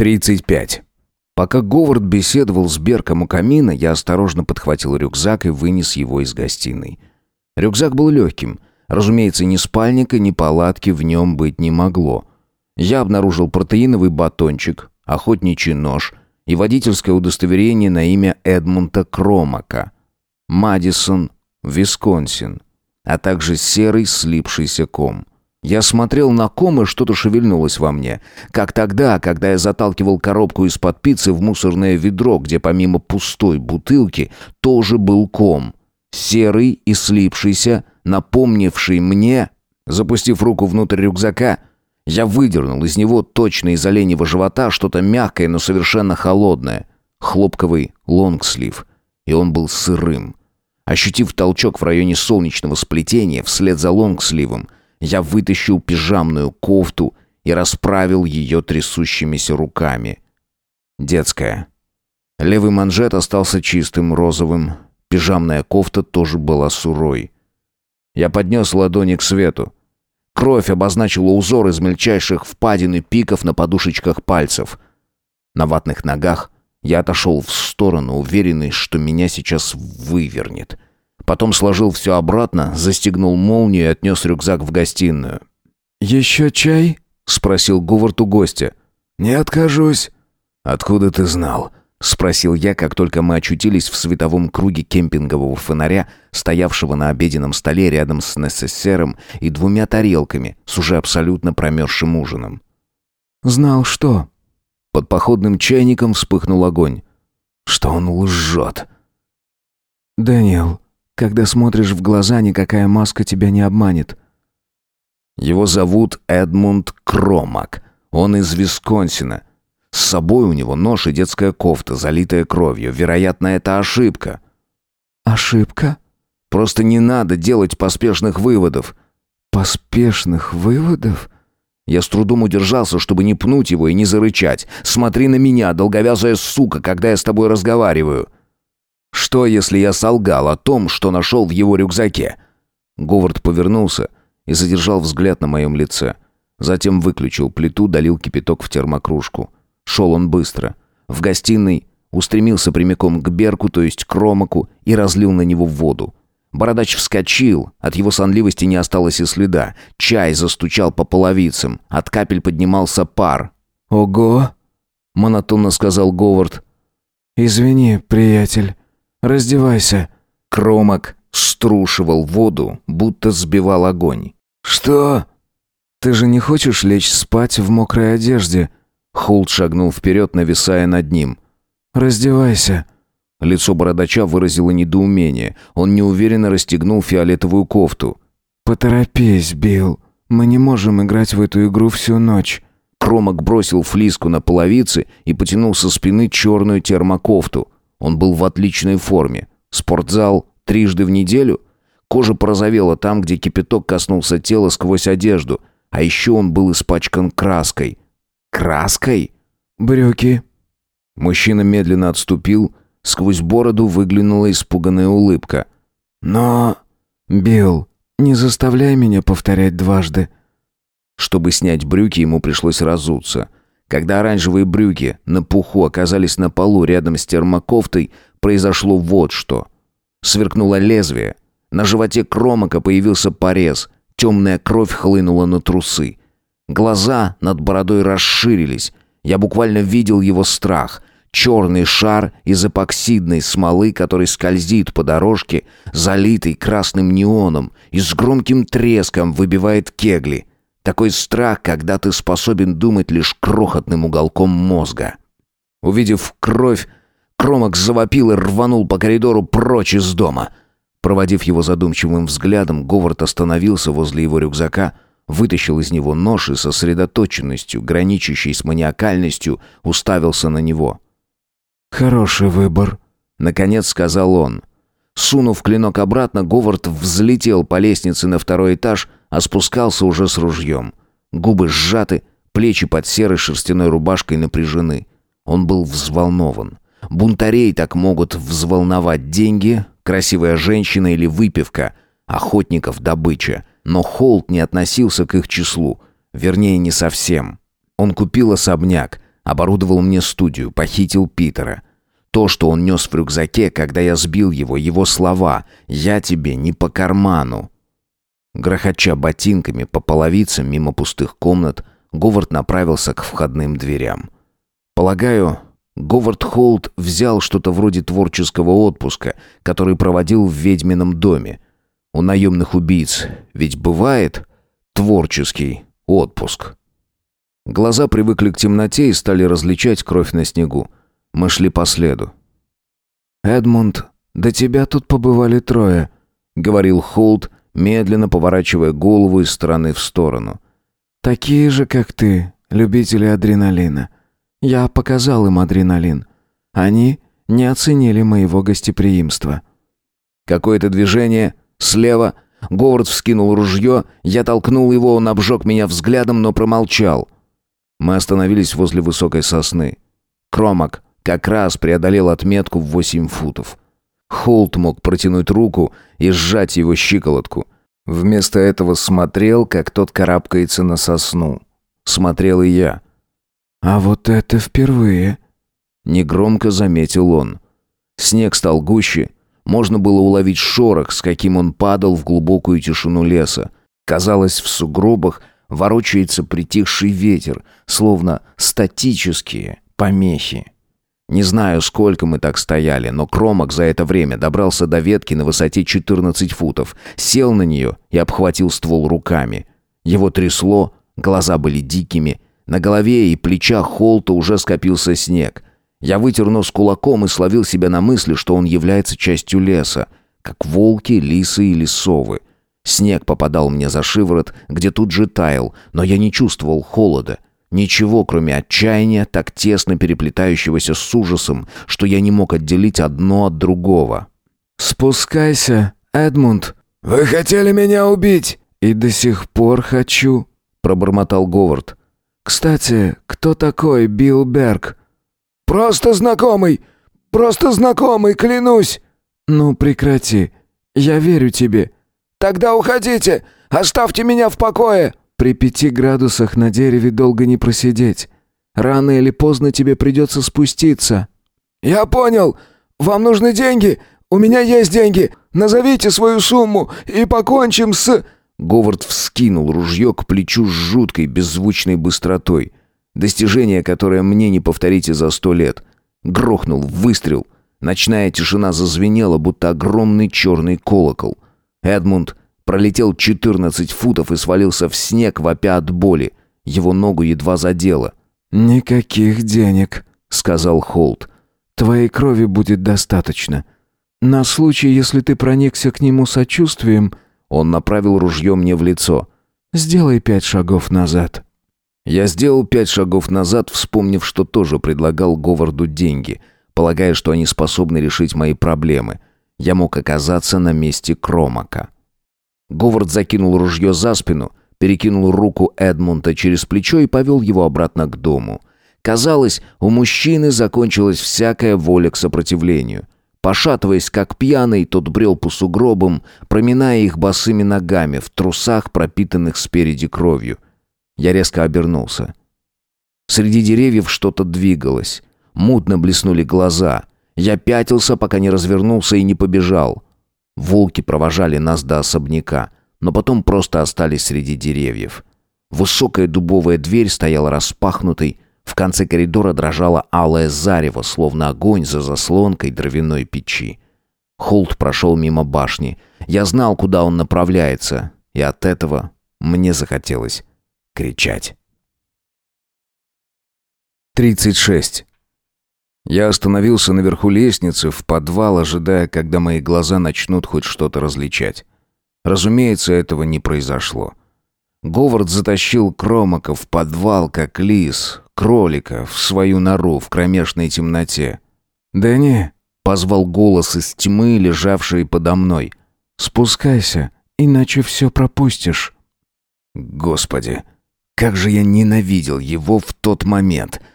35. Пока Говард беседовал с Берком у камина, я осторожно подхватил рюкзак и вынес его из гостиной. Рюкзак был легким. Разумеется, ни спальника, ни палатки в нем быть не могло. Я обнаружил протеиновый батончик, охотничий нож и водительское удостоверение на имя Эдмунда Кромака. Мадисон, Висконсин, а также серый слипшийся ком. Я смотрел на ком, и что-то шевельнулось во мне. Как тогда, когда я заталкивал коробку из-под пиццы в мусорное ведро, где помимо пустой бутылки тоже был ком. Серый и слипшийся, напомнивший мне... Запустив руку внутрь рюкзака, я выдернул из него точно из оленьего живота что-то мягкое, но совершенно холодное. Хлопковый лонгслив. И он был сырым. Ощутив толчок в районе солнечного сплетения, вслед за лонгсливом, я вытащил пижамную кофту и расправил ее трясущимися руками. Детская. Левый манжет остался чистым, розовым. Пижамная кофта тоже была сурой. Я поднес ладони к свету. Кровь обозначила узор из мельчайших впадин и пиков на подушечках пальцев. На ватных ногах я отошел в сторону, уверенный, что меня сейчас вывернет. Потом сложил все обратно, застегнул молнию и отнес рюкзак в гостиную. «Еще чай?» — спросил Говард у гостя. «Не откажусь». «Откуда ты знал?» — спросил я, как только мы очутились в световом круге кемпингового фонаря, стоявшего на обеденном столе рядом с НССРом и двумя тарелками с уже абсолютно промерзшим ужином. «Знал что?» Под походным чайником вспыхнул огонь. «Что он лжет?» «Дэниел, когда смотришь в глаза, никакая маска тебя не обманет». Его зовут Эдмунд Кромак. Он из Висконсина. С собой у него нож и детская кофта, залитая кровью. Вероятно, это ошибка. Ошибка? Просто не надо делать поспешных выводов. Поспешных выводов? Я с трудом удержался, чтобы не пнуть его и не зарычать. Смотри на меня, долговязая сука, когда я с тобой разговариваю. Что, если я солгал о том, что нашел в его рюкзаке? Говард повернулся и задержал взгляд на моем лице. Затем выключил плиту, долил кипяток в термокружку. Шел он быстро. В гостиной устремился прямиком к Берку, то есть к Ромаку, и разлил на него воду. Бородач вскочил, от его сонливости не осталось и следа. Чай застучал по половицам, от капель поднимался пар. «Ого!» — монотонно сказал Говард. «Извини, приятель, раздевайся». Кромак струшивал воду, будто сбивал огонь. «Что?» «Ты же не хочешь лечь спать в мокрой одежде?» Холд шагнул вперед, нависая над ним. «Раздевайся». Лицо бородача выразило недоумение. Он неуверенно расстегнул фиолетовую кофту. «Поторопись, Билл. Мы не можем играть в эту игру всю ночь». Кромок бросил флиску на половицы и потянул со спины черную термокофту. Он был в отличной форме. Спортзал трижды в неделю. Кожа порозовела там, где кипяток коснулся тела сквозь одежду. А еще он был испачкан краской. Краской? «Брюки». Мужчина медленно отступил, Сквозь бороду выглянула испуганная улыбка. «Но... Билл, не заставляй меня повторять дважды». Чтобы снять брюки, ему пришлось разуться. Когда оранжевые брюки на пуху оказались на полу рядом с термокофтой, произошло вот что. Сверкнуло лезвие. На животе Кромака появился порез. Темная кровь хлынула на трусы. Глаза над бородой расширились. Я буквально видел его страх. Черный шар из эпоксидной смолы, который скользит по дорожке, залитый красным неоном и с громким треском выбивает кегли. Такой страх, когда ты способен думать лишь крохотным уголком мозга. Увидев кровь, Кромак завопил и рванул по коридору прочь из дома. Проводив его задумчивым взглядом, Говард остановился возле его рюкзака, вытащил из него нож и сосредоточенностью, граничащей с маниакальностью, уставился на него. «Хороший выбор», — наконец сказал он. Сунув клинок обратно, Говард взлетел по лестнице на второй этаж, а спускался уже с ружьем. Губы сжаты, плечи под серой шерстяной рубашкой напряжены. Он был взволнован. Бунтарей так могут взволновать деньги, красивая женщина или выпивка, охотников добыча. Но Холт не относился к их числу. Вернее, не совсем. Он купил особняк, Оборудовал мне студию, похитил Питера. То, что он нес в рюкзаке, когда я сбил его, его слова «Я тебе не по карману». Грохоча ботинками по половицам мимо пустых комнат, Говард направился к входным дверям. Полагаю, Говард Холт взял что-то вроде творческого отпуска, который проводил в ведьмином доме. У наемных убийц ведь бывает творческий отпуск. Глаза привыкли к темноте и стали различать кровь на снегу. Мы шли по следу. «Эдмунд, до тебя тут побывали трое», — говорил Холт, медленно поворачивая голову из стороны в сторону. «Такие же, как ты, любители адреналина. Я показал им адреналин. Они не оценили моего гостеприимства». Какое-то движение слева. Говард вскинул ружье. Я толкнул его, он обжег меня взглядом, но промолчал. Мы остановились возле высокой сосны. Кромак как раз преодолел отметку в восемь футов. Холт мог протянуть руку и сжать его щиколотку. Вместо этого смотрел, как тот карабкается на сосну. Смотрел и я. «А вот это впервые!» Негромко заметил он. Снег стал гуще. Можно было уловить шорох, с каким он падал в глубокую тишину леса. Казалось, в сугробах ворочается притихший ветер, словно статические помехи. Не знаю, сколько мы так стояли, но Кромок за это время добрался до ветки на высоте 14 футов, сел на нее и обхватил ствол руками. Его трясло, глаза были дикими, на голове и плечах Холта уже скопился снег. Я вытер нос кулаком и словил себя на мысли, что он является частью леса, как волки, лисы или совы. Снег попадал мне за шиворот, где тут же таял, но я не чувствовал холода — Ничего, кроме отчаяния, так тесно переплетающегося с ужасом, что я не мог отделить одно от другого. «Спускайся, Эдмунд!» «Вы хотели меня убить?» «И до сих пор хочу», — пробормотал Говард. «Кстати, кто такой Билл Берг?» «Просто знакомый! Просто знакомый, клянусь!» «Ну, прекрати. Я верю тебе». «Тогда уходите! Оставьте меня в покое!» При пяти градусах на дереве долго не просидеть. Рано или поздно тебе придется спуститься». «Я понял. Вам нужны деньги? У меня есть деньги. Назовите свою сумму и покончим с...» Говард вскинул ружье к плечу с жуткой беззвучной быстротой. Достижение, которое мне не повторите за сто лет. Грохнул выстрел. Ночная тишина зазвенела, будто огромный черный колокол. Эдмунд Пролетел 14 футов и свалился в снег, вопя от боли. Его ногу едва задело. «Никаких денег», — сказал Холт. «Твоей крови будет достаточно. На случай, если ты проникся к нему сочувствием...» Он направил ружье мне в лицо. «Сделай пять шагов назад». Я сделал пять шагов назад, вспомнив, что тоже предлагал Говарду деньги, полагая, что они способны решить мои проблемы. Я мог оказаться на месте Кромака. Говард закинул ружье за спину, перекинул руку Эдмунда через плечо и повел его обратно к дому. Казалось, у мужчины закончилась всякая воля к сопротивлению. Пошатываясь, как пьяный, тот брел по сугробам, проминая их босыми ногами в трусах, пропитанных спереди кровью. Я резко обернулся. Среди деревьев что-то двигалось. Мутно блеснули глаза. Я пятился, пока не развернулся и не побежал. Волки провожали нас до особняка, но потом просто остались среди деревьев. Высокая дубовая дверь стояла распахнутой, в конце коридора дрожало алое зарево, словно огонь за заслонкой дровяной печи. Холт прошел мимо башни. Я знал, куда он направляется, и от этого мне захотелось кричать. 36. Я остановился наверху лестницы, в подвал, ожидая, когда мои глаза начнут хоть что-то различать. Разумеется, этого не произошло. Говард затащил Кромака в подвал, как лис, кролика, в свою нору в кромешной темноте. «Дэнни!» — позвал голос из тьмы, лежавшей подо мной. «Спускайся, иначе все пропустишь». Господи, как же я ненавидел его в тот момент —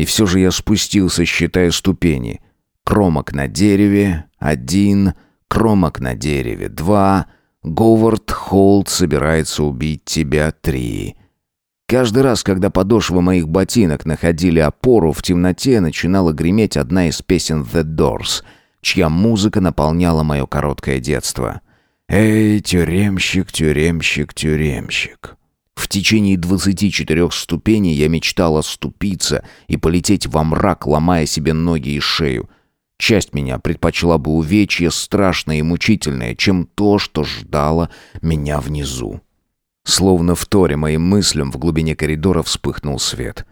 и все же я спустился, считая ступени. Кромок на дереве — один, кромок на дереве — два, Говард Холд собирается убить тебя — три. Каждый раз, когда подошвы моих ботинок находили опору, в темноте начинала греметь одна из песен The Doors, чья музыка наполняла мое короткое детство. «Эй, тюремщик, тюремщик, тюремщик». В течение двадцати четырех ступеней я мечтал оступиться и полететь во мрак, ломая себе ноги и шею. Часть меня предпочла бы увечье страшное и мучительное, чем то, что ждало меня внизу. Словно в торе моим мыслям в глубине коридора вспыхнул свет.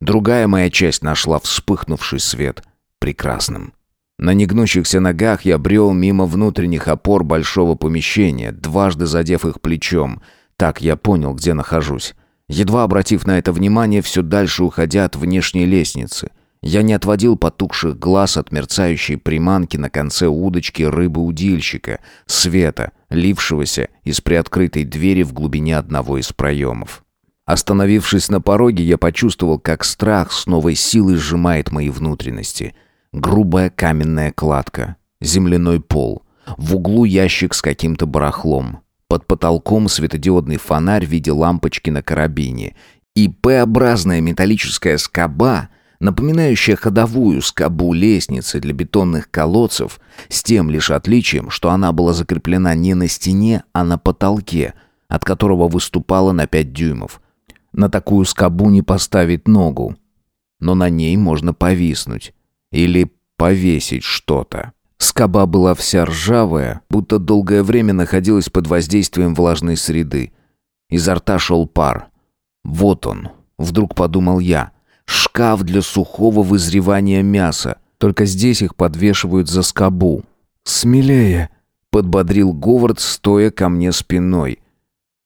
Другая моя часть нашла вспыхнувший свет прекрасным. На негнущихся ногах я брел мимо внутренних опор большого помещения, дважды задев их плечом. Так я понял, где нахожусь. Едва обратив на это внимание, все дальше уходя от внешней лестницы — я не отводил потухших глаз от мерцающей приманки на конце удочки рыбы-удильщика, света, лившегося из приоткрытой двери в глубине одного из проемов. Остановившись на пороге, я почувствовал, как страх с новой силой сжимает мои внутренности. Грубая каменная кладка, земляной пол, в углу ящик с каким-то барахлом, под потолком светодиодный фонарь в виде лампочки на карабине и П-образная металлическая скоба — напоминающая ходовую скобу лестницы для бетонных колодцев, с тем лишь отличием, что она была закреплена не на стене, а на потолке, от которого выступала на пять дюймов. На такую скобу не поставить ногу, но на ней можно повиснуть или повесить что-то. Скоба была вся ржавая, будто долгое время находилась под воздействием влажной среды. Изо рта шел пар. «Вот он», — вдруг подумал я, — шкаф для сухого вызревания мяса. Только здесь их подвешивают за скобу. «Смелее!» — подбодрил Говард, стоя ко мне спиной.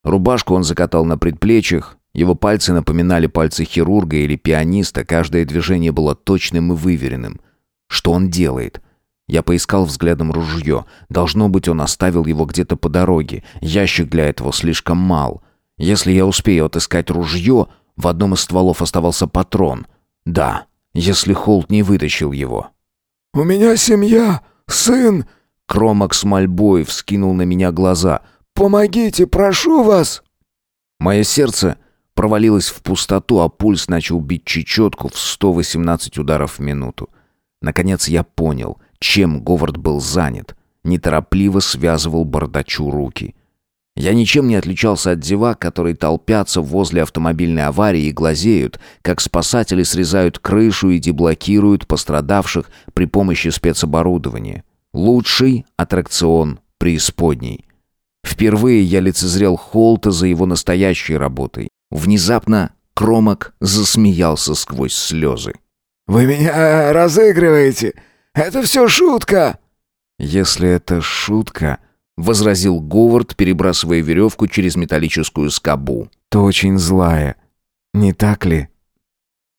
Рубашку он закатал на предплечьях. Его пальцы напоминали пальцы хирурга или пианиста, каждое движение было точным и выверенным. Что он делает? Я поискал взглядом ружье. Должно быть, он оставил его где-то по дороге. Ящик для этого слишком мал. Если я успею отыскать ружье, в одном из стволов оставался патрон. Да, если Холт не вытащил его. «У меня семья, сын!» Кромок с мольбой вскинул на меня глаза. «Помогите, прошу вас!» Мое сердце провалилось в пустоту, а пульс начал бить чечетку в 118 ударов в минуту. Наконец я понял, чем Говард был занят. Неторопливо связывал бардачу руки. Я ничем не отличался от зевак, которые толпятся возле автомобильной аварии и глазеют, как спасатели срезают крышу и деблокируют пострадавших при помощи спецоборудования. Лучший аттракцион преисподней. Впервые я лицезрел Холта за его настоящей работой. Внезапно Кромок засмеялся сквозь слезы. «Вы меня разыгрываете! Это все шутка!» «Если это шутка...» — возразил Говард, перебрасывая веревку через металлическую скобу. «То очень злая. Не так ли?»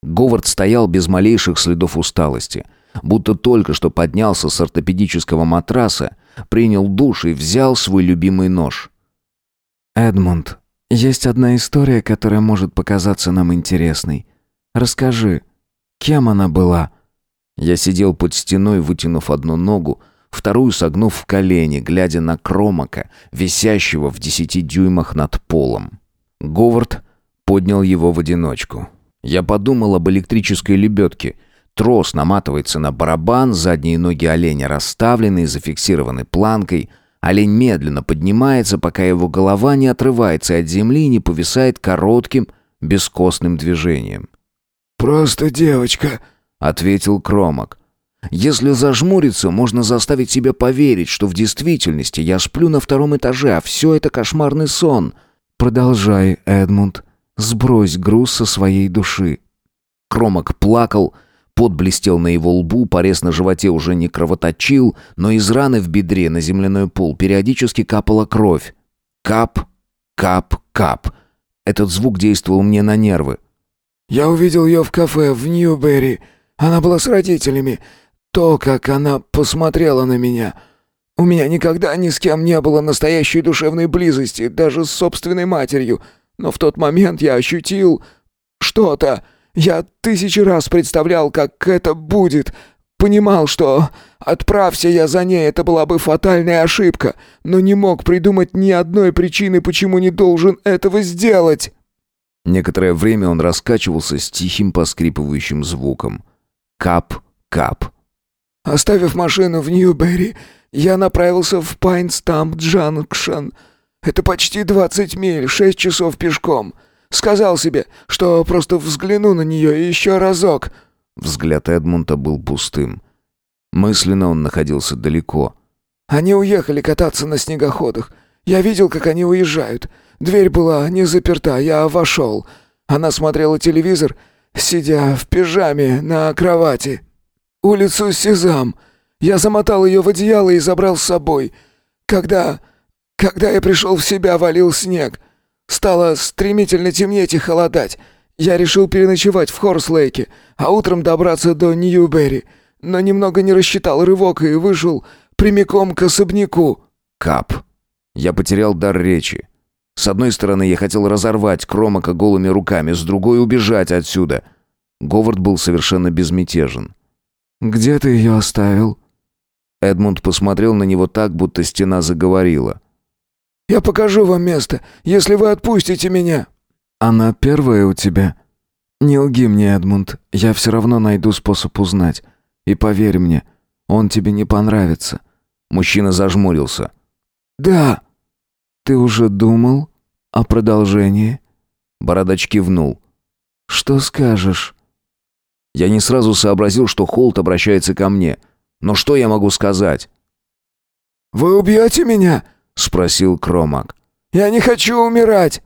Говард стоял без малейших следов усталости, будто только что поднялся с ортопедического матраса, принял душ и взял свой любимый нож. «Эдмунд, есть одна история, которая может показаться нам интересной. Расскажи, кем она была?» Я сидел под стеной, вытянув одну ногу, вторую согнув в колени, глядя на Кромака, висящего в десяти дюймах над полом. Говард поднял его в одиночку. Я подумал об электрической лебедке. Трос наматывается на барабан, задние ноги оленя расставлены и зафиксированы планкой. Олень медленно поднимается, пока его голова не отрывается от земли и не повисает коротким, бескостным движением. «Просто девочка», — ответил Кромак. Если зажмуриться, можно заставить себя поверить, что в действительности я сплю на втором этаже, а все это кошмарный сон. Продолжай, Эдмунд. Сбрось груз со своей души. Кромок плакал, пот блестел на его лбу, порез на животе уже не кровоточил, но из раны в бедре на земляной пол периодически капала кровь. Кап, кап, кап. Этот звук действовал мне на нервы. «Я увидел ее в кафе в Ньюберри. Она была с родителями. То, как она посмотрела на меня. У меня никогда ни с кем не было настоящей душевной близости, даже с собственной матерью. Но в тот момент я ощутил что-то. Я тысячи раз представлял, как это будет. Понимал, что отправься я за ней, это была бы фатальная ошибка, но не мог придумать ни одной причины, почему не должен этого сделать. Некоторое время он раскачивался с тихим поскрипывающим звуком. Кап-кап. Оставив машину в Ньюберри, я направился в Пайнстамп Джанкшен. Это почти двадцать миль, шесть часов пешком. Сказал себе, что просто взгляну на нее еще разок. Взгляд Эдмунда был пустым. Мысленно он находился далеко. Они уехали кататься на снегоходах. Я видел, как они уезжают. Дверь была не заперта, я вошел. Она смотрела телевизор, сидя в пижаме на кровати. Улицу Сезам. Я замотал ее в одеяло и забрал с собой. Когда... Когда я пришел в себя, валил снег. Стало стремительно темнеть и холодать. Я решил переночевать в Хорслейке, а утром добраться до Ньюберри, но немного не рассчитал рывок и вышел прямиком к особняку. Кап. Я потерял дар речи. С одной стороны, я хотел разорвать Кромака голыми руками, с другой — убежать отсюда. Говард был совершенно безмятежен. «Где ты ее оставил?» Эдмунд посмотрел на него так, будто стена заговорила. «Я покажу вам место, если вы отпустите меня». «Она первая у тебя?» «Не лги мне, Эдмунд, я все равно найду способ узнать. И поверь мне, он тебе не понравится». Мужчина зажмурился. «Да». «Ты уже думал о продолжении?» Бородач кивнул. «Что скажешь?» Я не сразу сообразил, что Холт обращается ко мне. Но что я могу сказать? «Вы убьете меня?» — спросил Кромак. «Я не хочу умирать!»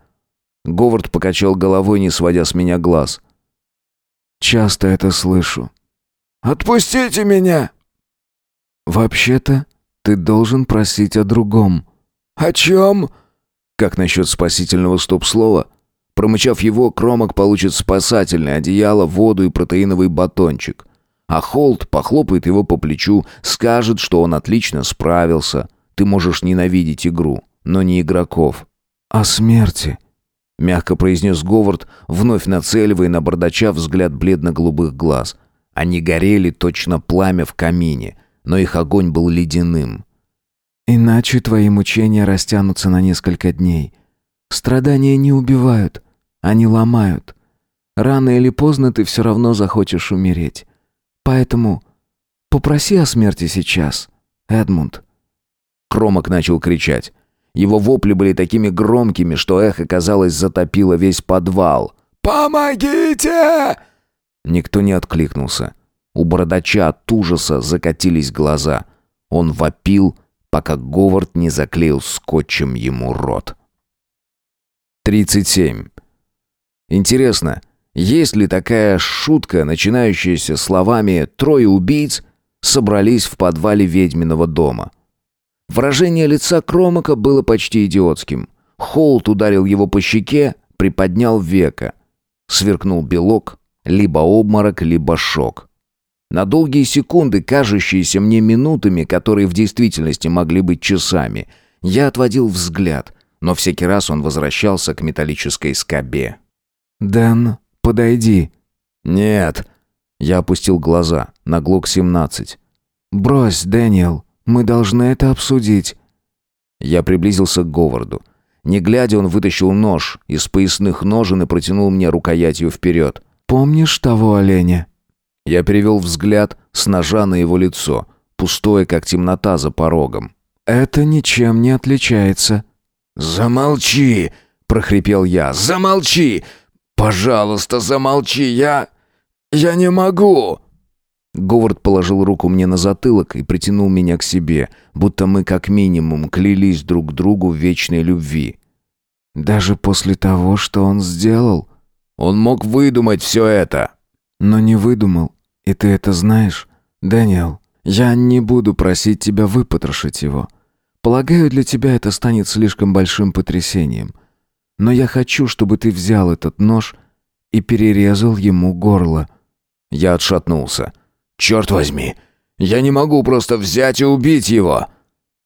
Говард покачал головой, не сводя с меня глаз. «Часто это слышу». «Отпустите меня!» «Вообще-то ты должен просить о другом». «О чем?» «Как насчет спасительного стоп-слова?» Промычав его, Кромак получит спасательное одеяло, воду и протеиновый батончик. А Холт похлопает его по плечу, скажет, что он отлично справился. Ты можешь ненавидеть игру, но не игроков. «О смерти», — мягко произнес Говард, вновь нацеливая на бардача взгляд бледно-голубых глаз. Они горели точно пламя в камине, но их огонь был ледяным. «Иначе твои мучения растянутся на несколько дней. Страдания не убивают, они ломают. Рано или поздно ты все равно захочешь умереть. Поэтому попроси о смерти сейчас, Эдмунд». Кромок начал кричать. Его вопли были такими громкими, что эхо, казалось, затопило весь подвал. «Помогите!» Никто не откликнулся. У бородача от ужаса закатились глаза. Он вопил, пока Говард не заклеил скотчем ему рот. 37. Интересно, есть ли такая шутка, начинающаяся словами «трое убийц» собрались в подвале ведьминого дома? Выражение лица Кромака было почти идиотским. Холт ударил его по щеке, приподнял века. Сверкнул белок, либо обморок, либо шок. На долгие секунды, кажущиеся мне минутами, которые в действительности могли быть часами, я отводил взгляд, но всякий раз он возвращался к металлической скобе. «Дэн, подойди». «Нет». Я опустил глаза на ГЛОК-17. «Брось, Дэниел, мы должны это обсудить». Я приблизился к Говарду. Не глядя, он вытащил нож из поясных ножен и протянул мне рукоятью вперед. «Помнишь того оленя?» Я перевел взгляд с ножа на его лицо, пустое, как темнота за порогом. «Это ничем не отличается». «Замолчи!» — прохрипел я. «Замолчи! Пожалуйста, замолчи! Я... я не могу!» Говард положил руку мне на затылок и притянул меня к себе, будто мы как минимум клялись друг другу в вечной любви. «Даже после того, что он сделал?» «Он мог выдумать все это!» «Но не выдумал, и ты это знаешь, Дэниел. Я не буду просить тебя выпотрошить его. Полагаю, для тебя это станет слишком большим потрясением. Но я хочу, чтобы ты взял этот нож и перерезал ему горло». Я отшатнулся. «Черт возьми! Я не могу просто взять и убить его!»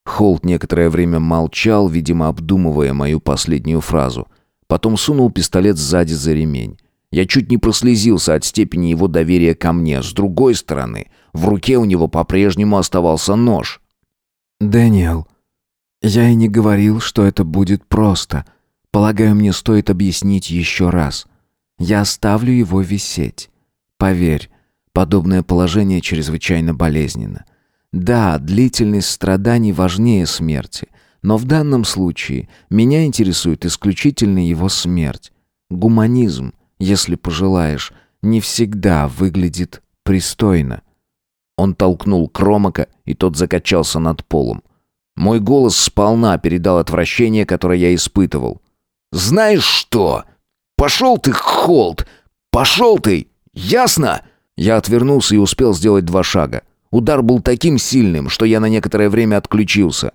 Холт некоторое время молчал, видимо, обдумывая мою последнюю фразу. Потом сунул пистолет сзади за ремень. Я чуть не прослезился от степени его доверия ко мне. С другой стороны, в руке у него по-прежнему оставался нож. «Дэниел, я и не говорил, что это будет просто. Полагаю, мне стоит объяснить еще раз. Я оставлю его висеть. Поверь, подобное положение чрезвычайно болезненно. Да, длительность страданий важнее смерти, но в данном случае меня интересует исключительно его смерть. Гуманизм, если пожелаешь, не всегда выглядит пристойно. Он толкнул Кромака, и тот закачался над полом. Мой голос сполна передал отвращение, которое я испытывал. «Знаешь что? Пошел ты, Холд! Пошел ты! Ясно?» Я отвернулся и успел сделать два шага. Удар был таким сильным, что я на некоторое время отключился.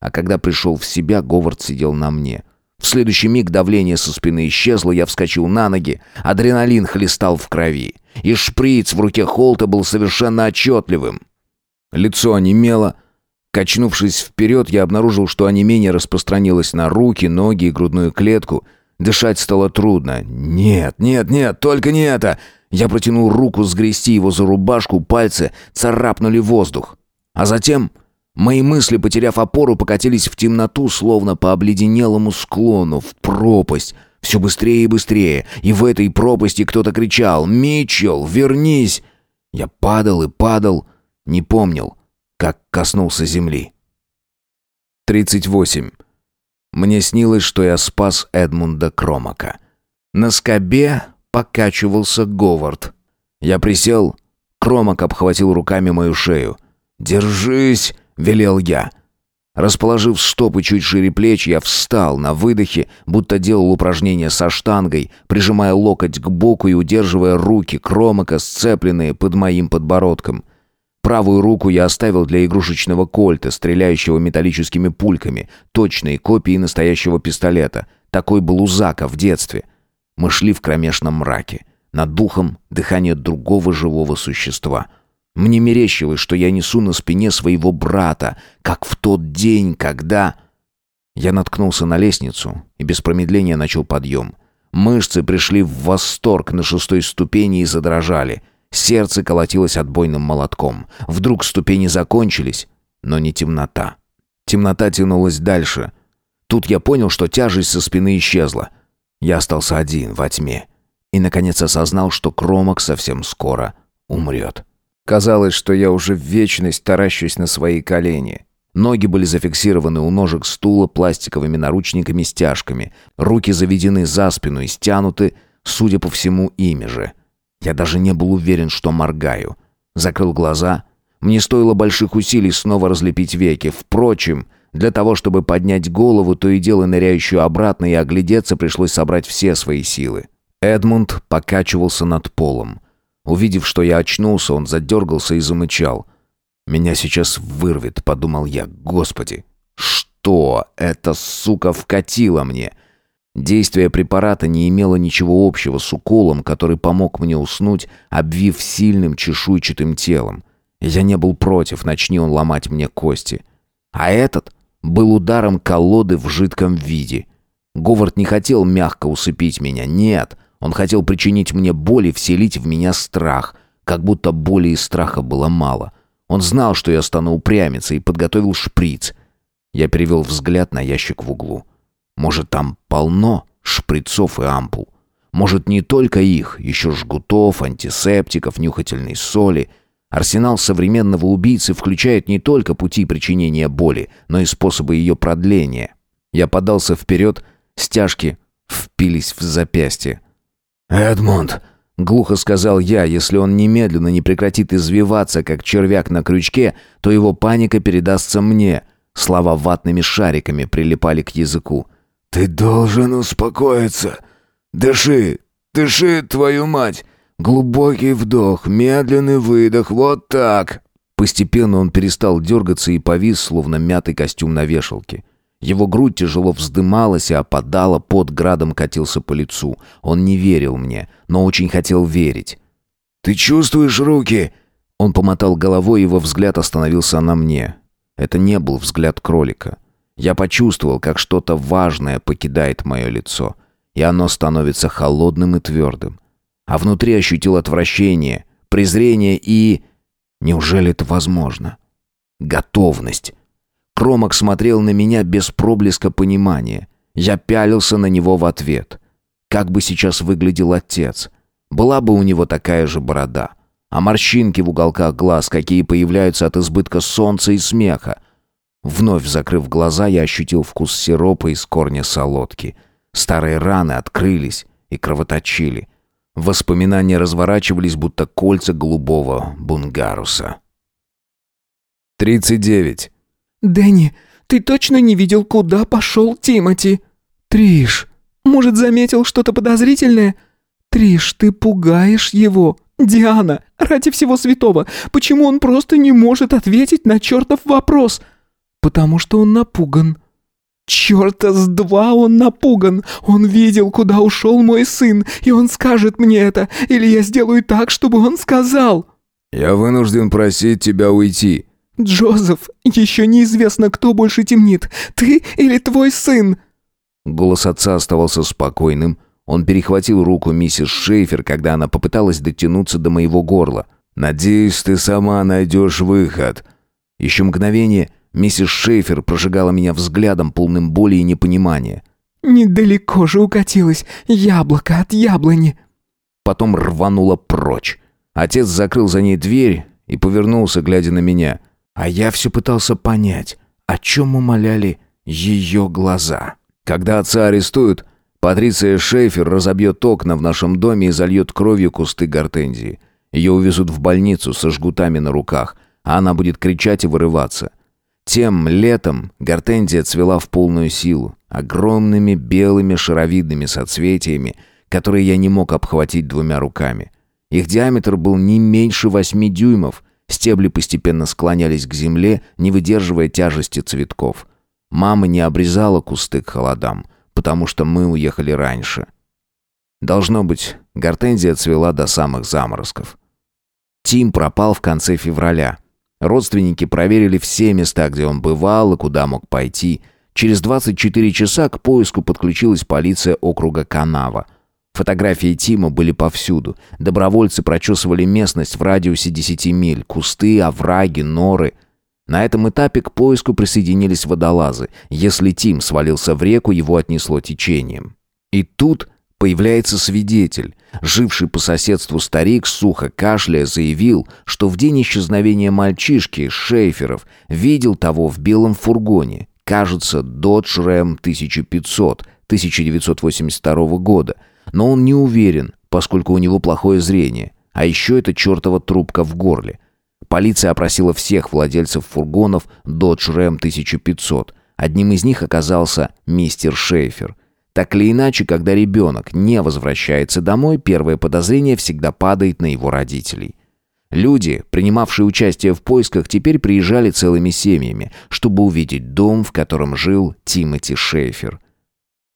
А когда пришел в себя, Говард сидел на мне. В следующий миг давление со спины исчезло, я вскочил на ноги, адреналин хлестал в крови. И шприц в руке Холта был совершенно отчетливым. Лицо онемело. Качнувшись вперед, я обнаружил, что онемение распространилось на руки, ноги и грудную клетку. Дышать стало трудно. «Нет, нет, нет, только не это!» Я протянул руку сгрести его за рубашку, пальцы царапнули воздух. А затем мои мысли, потеряв опору, покатились в темноту, словно по обледенелому склону, в пропасть. Все быстрее и быстрее, и в этой пропасти кто-то кричал «Митчелл, вернись!» Я падал и падал, не помнил, как коснулся земли. 38. Мне снилось, что я спас Эдмунда Кромака. На скобе покачивался Говард. Я присел, Кромак обхватил руками мою шею. «Держись!» — велел я. Расположив стопы чуть шире плеч, я встал на выдохе, будто делал упражнение со штангой, прижимая локоть к боку и удерживая руки Кромака, сцепленные под моим подбородком. Правую руку я оставил для игрушечного кольта, стреляющего металлическими пульками, точной копии настоящего пистолета. Такой был у Зака в детстве. Мы шли в кромешном мраке. Над духом дыхание другого живого существа. Мне мерещилось, что я несу на спине своего брата, как в тот день, когда... Я наткнулся на лестницу и без промедления начал подъем. Мышцы пришли в восторг на шестой ступени и задрожали. Сердце колотилось отбойным молотком. Вдруг ступени закончились, но не темнота. Темнота тянулась дальше. Тут я понял, что тяжесть со спины исчезла — я остался один во тьме и, наконец, осознал, что Кромок совсем скоро умрет. Казалось, что я уже в вечность таращусь на свои колени. Ноги были зафиксированы у ножек стула пластиковыми наручниками-стяжками, руки заведены за спину и стянуты, судя по всему, ими же. Я даже не был уверен, что моргаю. Закрыл глаза. Мне стоило больших усилий снова разлепить веки. Впрочем, для того, чтобы поднять голову, то и дело ныряющую обратно и оглядеться, пришлось собрать все свои силы. Эдмунд покачивался над полом. Увидев, что я очнулся, он задергался и замычал. «Меня сейчас вырвет», — подумал я. «Господи, что эта сука вкатила мне?» Действие препарата не имело ничего общего с уколом, который помог мне уснуть, обвив сильным чешуйчатым телом. Я не был против, начни он ломать мне кости. А этот был ударом колоды в жидком виде. Говард не хотел мягко усыпить меня, нет. Он хотел причинить мне боль и вселить в меня страх, как будто боли и страха было мало. Он знал, что я стану упрямиться, и подготовил шприц. Я перевел взгляд на ящик в углу. Может, там полно шприцов и ампул. Может, не только их, еще жгутов, антисептиков, нюхательной соли — Арсенал современного убийцы включает не только пути причинения боли, но и способы ее продления. Я подался вперед, стяжки впились в запястье. «Эдмунд!» — глухо сказал я, если он немедленно не прекратит извиваться, как червяк на крючке, то его паника передастся мне. Слова ватными шариками прилипали к языку. «Ты должен успокоиться. Дыши, дыши, твою мать! Глубокий вдох, медленный выдох, вот так. Постепенно он перестал дергаться и повис, словно мятый костюм на вешалке. Его грудь тяжело вздымалась и опадала, под градом катился по лицу. Он не верил мне, но очень хотел верить. «Ты чувствуешь руки?» Он помотал головой, и его взгляд остановился на мне. Это не был взгляд кролика. Я почувствовал, как что-то важное покидает мое лицо, и оно становится холодным и твердым а внутри ощутил отвращение, презрение и... Неужели это возможно? Готовность. Кромак смотрел на меня без проблеска понимания. Я пялился на него в ответ. Как бы сейчас выглядел отец? Была бы у него такая же борода. А морщинки в уголках глаз, какие появляются от избытка солнца и смеха. Вновь закрыв глаза, я ощутил вкус сиропа из корня солодки. Старые раны открылись и кровоточили. Воспоминания разворачивались, будто кольца голубого бунгаруса. 39. «Дэнни, ты точно не видел, куда пошел Тимати?» «Триш, может, заметил что-то подозрительное?» «Триш, ты пугаешь его!» «Диана, ради всего святого, почему он просто не может ответить на чертов вопрос?» «Потому что он напуган». «Черта с два он напуган! Он видел, куда ушел мой сын, и он скажет мне это, или я сделаю так, чтобы он сказал!» «Я вынужден просить тебя уйти», «Джозеф, еще неизвестно, кто больше темнит, ты или твой сын?» Голос отца оставался спокойным. Он перехватил руку миссис Шейфер, когда она попыталась дотянуться до моего горла. «Надеюсь, ты сама найдешь выход». Еще мгновение миссис Шейфер прожигала меня взглядом, полным боли и непонимания. «Недалеко же укатилось яблоко от яблони». Потом рванула прочь. Отец закрыл за ней дверь и повернулся, глядя на меня – а я все пытался понять, о чем умоляли ее глаза. Когда отца арестуют, Патриция Шейфер разобьет окна в нашем доме и зальет кровью кусты гортензии. Ее увезут в больницу со жгутами на руках, а она будет кричать и вырываться. Тем летом гортензия цвела в полную силу, огромными белыми шаровидными соцветиями, которые я не мог обхватить двумя руками. Их диаметр был не меньше восьми дюймов, Стебли постепенно склонялись к земле, не выдерживая тяжести цветков. Мама не обрезала кусты к холодам, потому что мы уехали раньше. Должно быть, гортензия цвела до самых заморозков. Тим пропал в конце февраля. Родственники проверили все места, где он бывал и куда мог пойти. Через 24 часа к поиску подключилась полиция округа Канава – Фотографии Тима были повсюду. Добровольцы прочесывали местность в радиусе 10 миль. Кусты, овраги, норы. На этом этапе к поиску присоединились водолазы. Если Тим свалился в реку, его отнесло течением. И тут появляется свидетель. Живший по соседству старик, сухо кашляя, заявил, что в день исчезновения мальчишки, Шейферов, видел того в белом фургоне. Кажется, Dodge Ram 1500 1982 года – но он не уверен, поскольку у него плохое зрение. А еще эта чертова трубка в горле. Полиция опросила всех владельцев фургонов Dodge Ram 1500. Одним из них оказался мистер Шейфер. Так или иначе, когда ребенок не возвращается домой, первое подозрение всегда падает на его родителей. Люди, принимавшие участие в поисках, теперь приезжали целыми семьями, чтобы увидеть дом, в котором жил Тимоти Шейфер.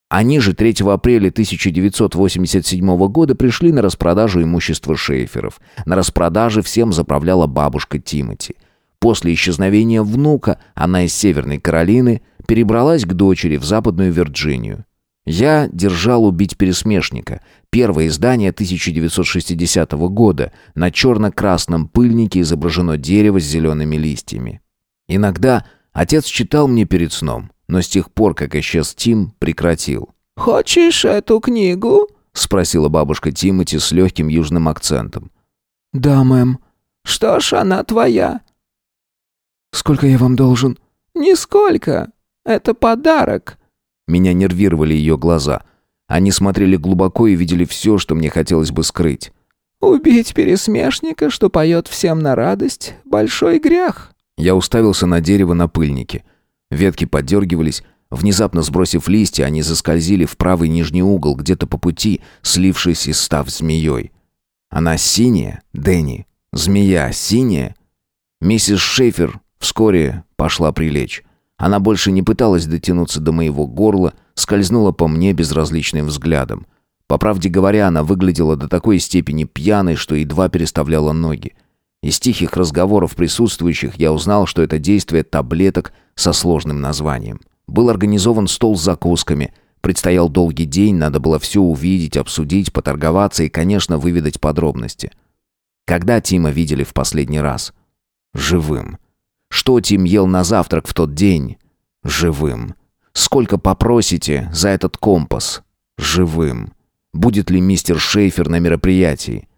Они же 3 апреля 1987 года пришли на распродажу имущества Шейферов. На распродаже всем заправляла бабушка Тимати. После исчезновения внука она из Северной Каролины перебралась к дочери в Западную Вирджинию. Я держал «Убить пересмешника», первое издание 1960 года. На черно-красном пыльнике изображено дерево с зелеными листьями. Иногда отец читал мне перед сном но с тех пор, как исчез Тим, прекратил. «Хочешь эту книгу?» — спросила бабушка Тимати с легким южным акцентом. «Да, мэм». «Что ж, она твоя». «Сколько я вам должен?» «Нисколько. Это подарок». Меня нервировали ее глаза. Они смотрели глубоко и видели все, что мне хотелось бы скрыть. «Убить пересмешника, что поет всем на радость, большой грех». Я уставился на дерево на пыльнике — Ветки подергивались. Внезапно сбросив листья, они заскользили в правый нижний угол, где-то по пути, слившись и став змеей. Она синяя, Дэнни. Змея синяя. Миссис Шейфер вскоре пошла прилечь. Она больше не пыталась дотянуться до моего горла, скользнула по мне безразличным взглядом. По правде говоря, она выглядела до такой степени пьяной, что едва переставляла ноги. Из тихих разговоров присутствующих я узнал, что это действие таблеток со сложным названием. Был организован стол с закусками. Предстоял долгий день, надо было все увидеть, обсудить, поторговаться и, конечно, выведать подробности. Когда Тима видели в последний раз? Живым. Что Тим ел на завтрак в тот день? Живым. Сколько попросите за этот компас? Живым. Будет ли мистер Шейфер на мероприятии?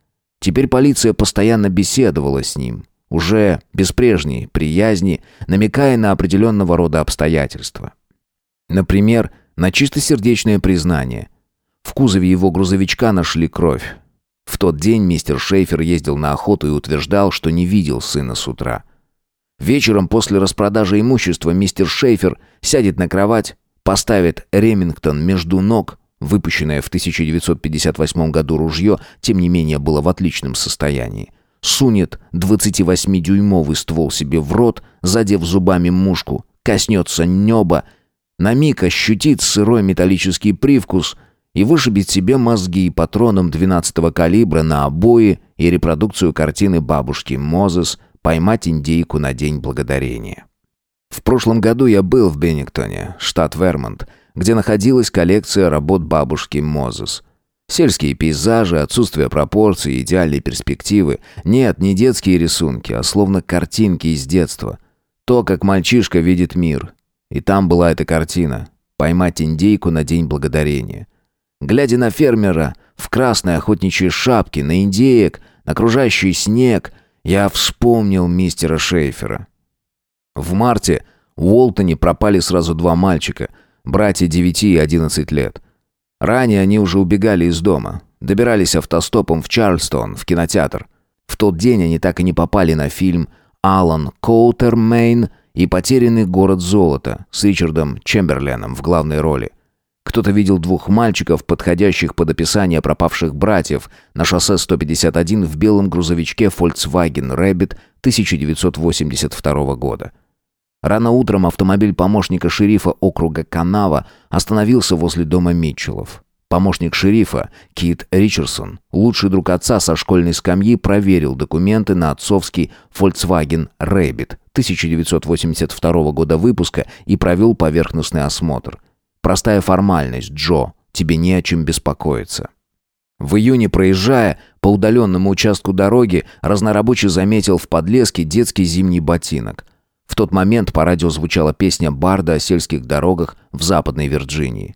Теперь полиция постоянно беседовала с ним, уже без прежней приязни, намекая на определенного рода обстоятельства. Например, на чистосердечное признание. В кузове его грузовичка нашли кровь. В тот день мистер Шейфер ездил на охоту и утверждал, что не видел сына с утра. Вечером после распродажи имущества мистер Шейфер сядет на кровать, поставит Ремингтон между ног, выпущенное в 1958 году ружье, тем не менее было в отличном состоянии, сунет 28-дюймовый ствол себе в рот, задев зубами мушку, коснется неба на миг ощутит сырой металлический привкус и вышибет себе мозги патроном 12-го калибра на обои и репродукцию картины бабушки Мозес «Поймать индейку на День Благодарения». В прошлом году я был в Беннингтоне, штат Вермонт, где находилась коллекция работ бабушки Мозес. Сельские пейзажи, отсутствие пропорций, идеальной перспективы. Нет, не детские рисунки, а словно картинки из детства. То, как мальчишка видит мир, и там была эта картина «Поймать индейку на День Благодарения». Глядя на фермера в красной охотничьей шапке, на индеек, на окружающий снег, я вспомнил мистера Шейфера. В марте в Уолтоне пропали сразу два мальчика, братья 9 и 11 лет. Ранее они уже убегали из дома, добирались автостопом в Чарльстон, в кинотеатр. В тот день они так и не попали на фильм «Аллан Куотермейн и «Потерянный город золота» с Ричардом Чемберленом в главной роли. Кто-то видел двух мальчиков, подходящих под описание пропавших братьев, на шоссе 151 в белом грузовичке Volkswagen Rabbit 1982 года. Рано утром автомобиль помощника шерифа округа Канава остановился возле дома Митчеллов. Помощник шерифа, Кит Ричардсон, лучший друг отца со школьной скамьи, проверил документы на отцовский Volkswagen Rabbit 1982 года выпуска и провел поверхностный осмотр. Простая формальность, Джо, тебе не о чем беспокоиться. В июне, проезжая по удаленному участку дороги, разнорабочий заметил в подлеске детский зимний ботинок. В тот момент по радио звучала песня Барда о сельских дорогах в Западной Вирджинии.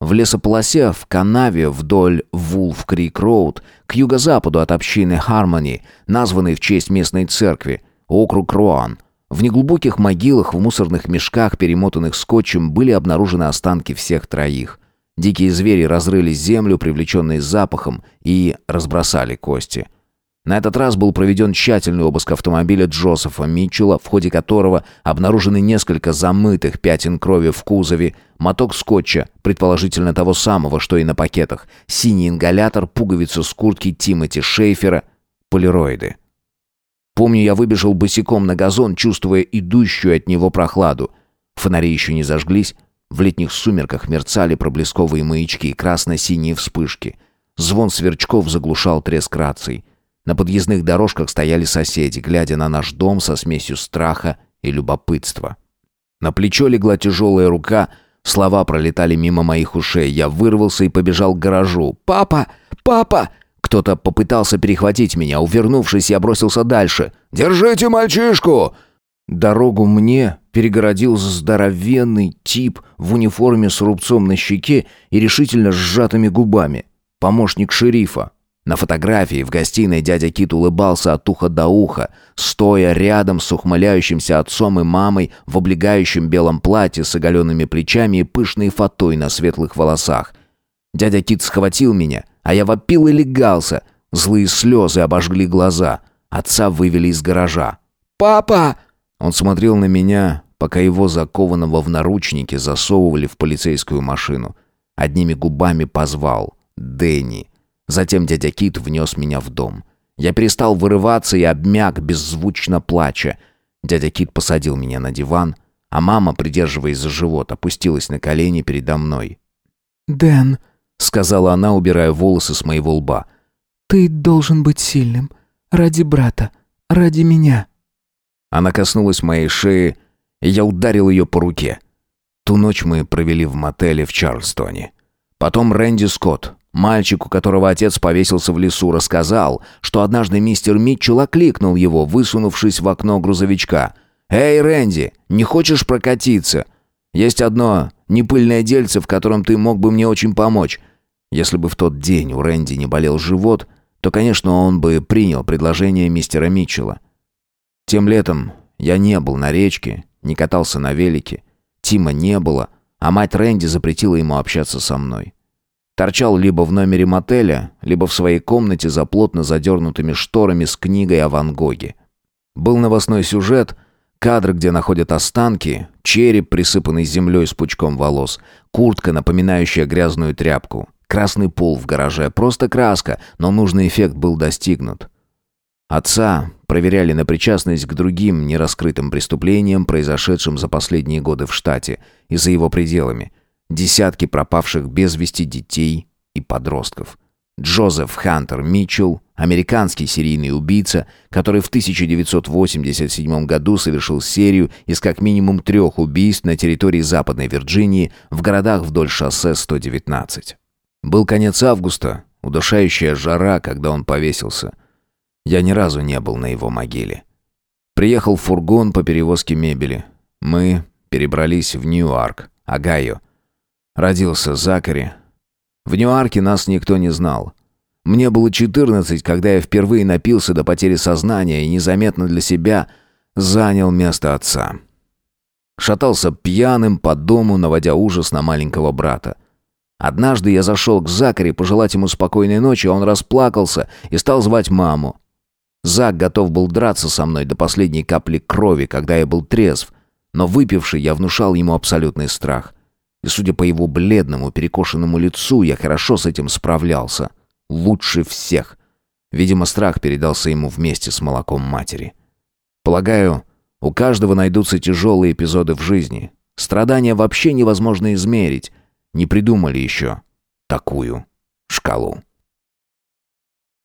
В лесополосе в канаве вдоль Вулф-Крик-Роуд к юго-западу от общины Хармони, названной в честь местной церкви, округ Руан, в неглубоких могилах в мусорных мешках, перемотанных скотчем, были обнаружены останки всех троих. Дикие звери разрыли землю, привлеченные запахом, и разбросали кости – на этот раз был проведен тщательный обыск автомобиля Джозефа Митчелла, в ходе которого обнаружены несколько замытых пятен крови в кузове, моток скотча, предположительно того самого, что и на пакетах, синий ингалятор, пуговица с куртки Тимоти Шейфера, полироиды. Помню, я выбежал босиком на газон, чувствуя идущую от него прохладу. Фонари еще не зажглись, в летних сумерках мерцали проблесковые маячки и красно-синие вспышки. Звон сверчков заглушал треск раций. На подъездных дорожках стояли соседи, глядя на наш дом со смесью страха и любопытства. На плечо легла тяжелая рука, слова пролетали мимо моих ушей. Я вырвался и побежал к гаражу. «Папа! Папа!» Кто-то попытался перехватить меня. Увернувшись, я бросился дальше. «Держите мальчишку!» Дорогу мне перегородил здоровенный тип в униформе с рубцом на щеке и решительно сжатыми губами. Помощник шерифа. На фотографии в гостиной дядя Кит улыбался от уха до уха, стоя рядом с ухмыляющимся отцом и мамой в облегающем белом платье с оголенными плечами и пышной фатой на светлых волосах. Дядя Кит схватил меня, а я вопил и легался. Злые слезы обожгли глаза. Отца вывели из гаража. «Папа!» Он смотрел на меня, пока его закованного в наручники засовывали в полицейскую машину. Одними губами позвал «Дэнни». Затем дядя Кит внес меня в дом. Я перестал вырываться и обмяк, беззвучно плача. Дядя Кит посадил меня на диван, а мама, придерживаясь за живот, опустилась на колени передо мной. «Дэн», — сказала она, убирая волосы с моего лба, — «ты должен быть сильным. Ради брата. Ради меня». Она коснулась моей шеи, и я ударил ее по руке. Ту ночь мы провели в мотеле в Чарльстоне. Потом Рэнди Скотт, Мальчик, у которого отец повесился в лесу, рассказал, что однажды мистер Митчелл окликнул его, высунувшись в окно грузовичка. «Эй, Рэнди, не хочешь прокатиться? Есть одно Не пыльное дельце, в котором ты мог бы мне очень помочь. Если бы в тот день у Рэнди не болел живот, то, конечно, он бы принял предложение мистера Митчелла. Тем летом я не был на речке, не катался на велике. Тима не было, а мать Рэнди запретила ему общаться со мной. Торчал либо в номере мотеля, либо в своей комнате за плотно задернутыми шторами с книгой о Ван Гоге. Был новостной сюжет, кадр, где находят останки, череп, присыпанный землей с пучком волос, куртка, напоминающая грязную тряпку, красный пол в гараже, просто краска, но нужный эффект был достигнут. Отца проверяли на причастность к другим нераскрытым преступлениям, произошедшим за последние годы в штате и за его пределами – десятки пропавших без вести детей и подростков. Джозеф Хантер Митчелл, американский серийный убийца, который в 1987 году совершил серию из как минимум трех убийств на территории Западной Вирджинии в городах вдоль шоссе 119. Был конец августа, удушающая жара, когда он повесился. Я ни разу не был на его могиле. Приехал фургон по перевозке мебели. Мы перебрались в Ньюарк, Огайо, Родился Закари. В Ньюарке нас никто не знал. Мне было 14, когда я впервые напился до потери сознания и незаметно для себя занял место отца. Шатался пьяным по дому, наводя ужас на маленького брата. Однажды я зашел к Закари пожелать ему спокойной ночи, а он расплакался и стал звать маму. Зак готов был драться со мной до последней капли крови, когда я был трезв, но выпивший я внушал ему абсолютный страх. И судя по его бледному, перекошенному лицу, я хорошо с этим справлялся. Лучше всех. Видимо, страх передался ему вместе с молоком матери. Полагаю, у каждого найдутся тяжелые эпизоды в жизни. Страдания вообще невозможно измерить. Не придумали еще такую шкалу.